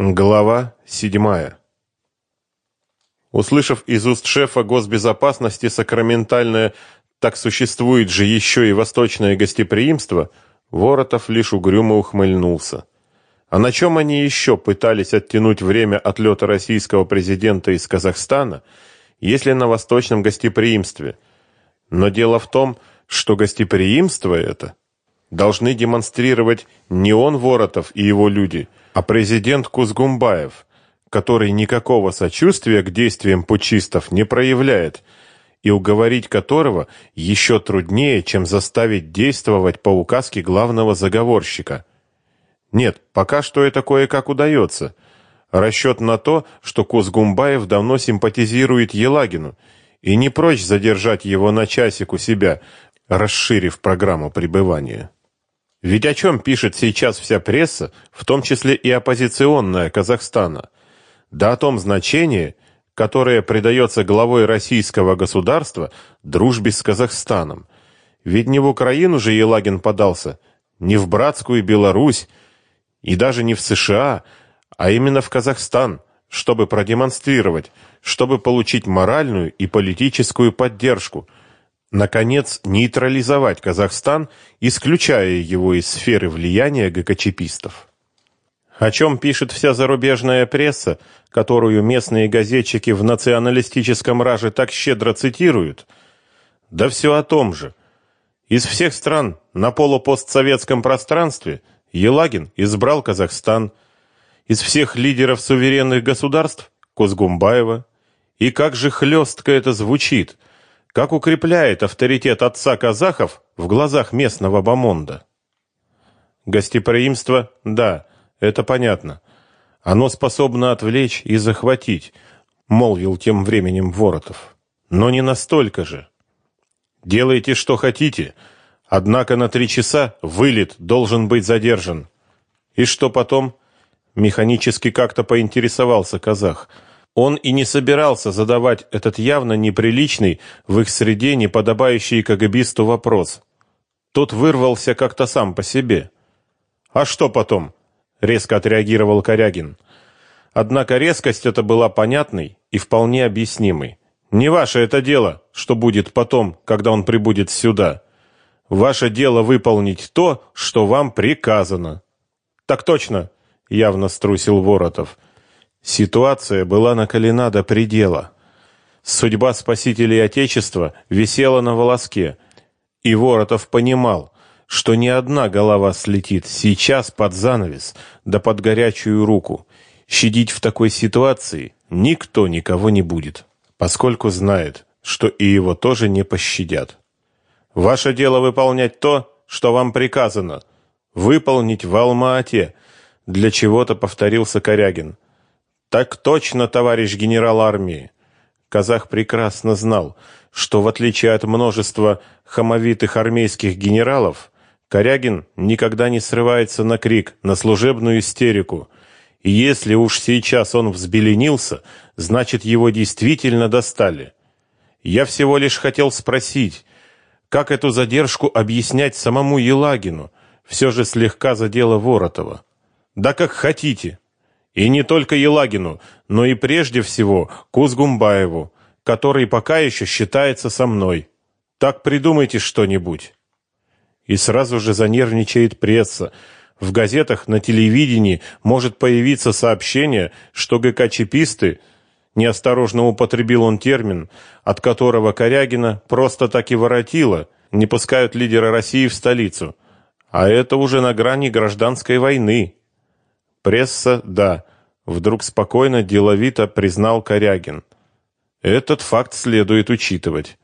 Глава седьмая. Услышав из уст шефа госбезопасности сакраментальное «так существует же еще и восточное гостеприимство», Воротов лишь угрюмо ухмыльнулся. А на чем они еще пытались оттянуть время отлета российского президента из Казахстана, если на восточном гостеприимстве? Но дело в том, что гостеприимство это должны демонстрировать не он, Воротов и его люди – а президент Кузгумбаев, который никакого сочувствия к действиям путчистов не проявляет, и уговорить которого еще труднее, чем заставить действовать по указке главного заговорщика. Нет, пока что это кое-как удается. Расчет на то, что Кузгумбаев давно симпатизирует Елагину и не прочь задержать его на часик у себя, расширив программу пребывания. Ведь о чем пишет сейчас вся пресса, в том числе и оппозиционная Казахстана? Да о том значении, которое придается главой российского государства дружбе с Казахстаном. Ведь не в Украину же Елагин подался, не в братскую Беларусь и даже не в США, а именно в Казахстан, чтобы продемонстрировать, чтобы получить моральную и политическую поддержку – наконец, нейтрализовать Казахстан, исключая его из сферы влияния ГКЧПистов. О чем пишет вся зарубежная пресса, которую местные газетчики в националистическом раже так щедро цитируют? Да все о том же. Из всех стран на полупостсоветском пространстве Елагин избрал Казахстан, из всех лидеров суверенных государств – Кузгумбаева. И как же хлестко это звучит – как укрепляет авторитет отца казахов в глазах местного бомонда. Гостеприимство, да, это понятно. Оно способно отвлечь и захватить, молвил тем временем Воротов. Но не настолько же. Делайте, что хотите, однако на три часа вылет должен быть задержан. И что потом? Механически как-то поинтересовался казах – он и не собирался задавать этот явно неприличный в их среде неподобающий КГБисту вопрос. Тот вырвался как-то сам по себе. «А что потом?» — резко отреагировал Корягин. Однако резкость эта была понятной и вполне объяснимой. «Не ваше это дело, что будет потом, когда он прибудет сюда. Ваше дело выполнить то, что вам приказано». «Так точно», — явно струсил Воротов. Ситуация была накалена до предела. Судьба спасителей Отечества висела на волоске, и Воротов понимал, что ни одна голова слетит сейчас под занавес, да под горячую руку. Щадить в такой ситуации никто никого не будет, поскольку знает, что и его тоже не пощадят. Ваше дело выполнять то, что вам приказано. Выполнить в Алма-Ате. Для чего-то повторился Корягин. Так точно, товарищ генерал армии. Казах прекрасно знал, что в отличие от множества хамовитых армейских генералов, Корягин никогда не срывается на крик, на служебную истерику. И если уж сейчас он взбеленился, значит, его действительно достали. Я всего лишь хотел спросить, как эту задержку объяснять самому Елагину? Все же слегка задело Воротова. Да как хотите. И не только Елагину, но и прежде всего Кузгумбаеву, который пока еще считается со мной. Так придумайте что-нибудь. И сразу же занервничает пресса. В газетах, на телевидении может появиться сообщение, что ГК-чиписты, неосторожно употребил он термин, от которого Корягина просто так и воротило, не пускают лидера России в столицу. А это уже на грани гражданской войны. Пресса, да, вдруг спокойно, деловито признал Корягин. Этот факт следует учитывать.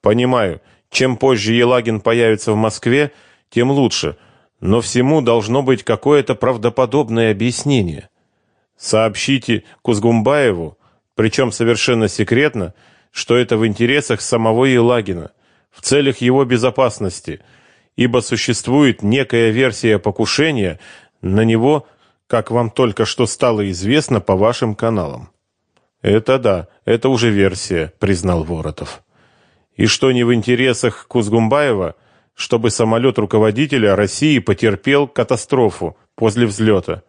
Понимаю, чем позже Елагин появится в Москве, тем лучше, но всему должно быть какое-то правдоподобное объяснение. Сообщите Кузгумбаеву, причем совершенно секретно, что это в интересах самого Елагина, в целях его безопасности, ибо существует некая версия покушения на него, как вам только что стало известно по вашим каналам. Это да, это уже версия, признал Воротов. И что не в интересах Кузгумбаева, чтобы самолет руководителя России потерпел катастрофу после взлета.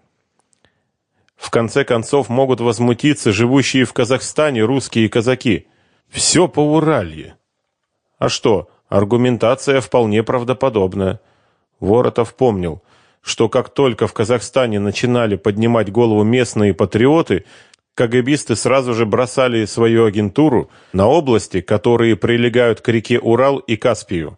конце концов могут возмутиться живущие в Казахстане русские казаки. Все по Уралье. А что, аргументация вполне правдоподобная. Воротов помнил, что как только в Казахстане начинали поднимать голову местные патриоты, КГБисты сразу же бросали свою агентуру на области, которые прилегают к реке Урал и Каспию,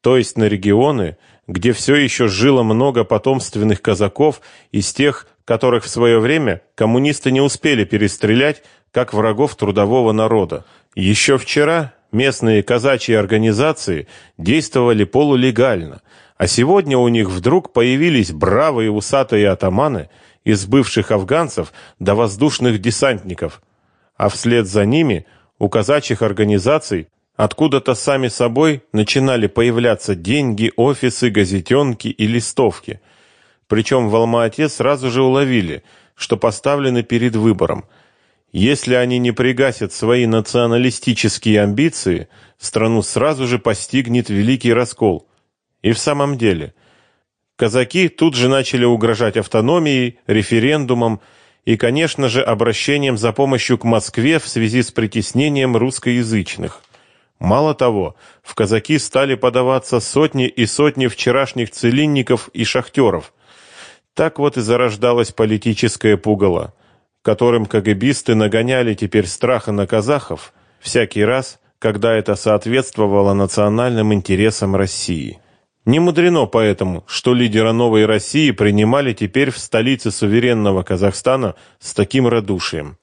то есть на регионы, где все еще жило много потомственных казаков из тех, которых в свое время коммунисты не успели перестрелять, как врагов трудового народа. Еще вчера местные казачьи организации действовали полулегально, а сегодня у них вдруг появились бравые усатые атаманы – из бывших афганцев до воздушных десантников, а вслед за ними у казачьих организаций откуда-то сами собой начинали появляться деньги, офисы, газетенки и листовки. Причем в Алма-Ате сразу же уловили, что поставлены перед выбором. Если они не пригасят свои националистические амбиции, страну сразу же постигнет великий раскол. И в самом деле – Казаки тут же начали угрожать автономией, референдумом и, конечно же, обращением за помощью к Москве в связи с притеснением русскоязычных. Мало того, в казаки стали подаваться сотни и сотни вчерашних целинников и шахтеров. Так вот и зарождалось политическое пугало, которым КГБисты нагоняли теперь страха на казахов всякий раз, когда это соответствовало национальным интересам России. Не мудрено поэтому, что лидера новой России принимали теперь в столице суверенного Казахстана с таким радушием.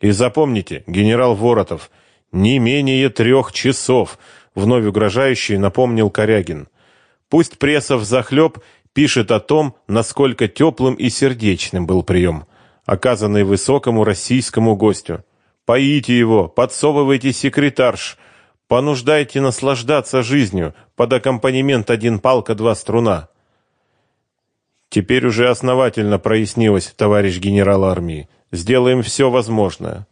И запомните, генерал Воротов, не менее трех часов, вновь угрожающий напомнил Корягин. Пусть пресса взахлеб пишет о том, насколько теплым и сердечным был прием, оказанный высокому российскому гостю. Поите его, подсовывайте секретарш, Понуждайте наслаждаться жизнью под аккомпанемент один палка, два струна. Теперь уже основательно прояснилось, товарищ генерал армии. Сделаем все возможное.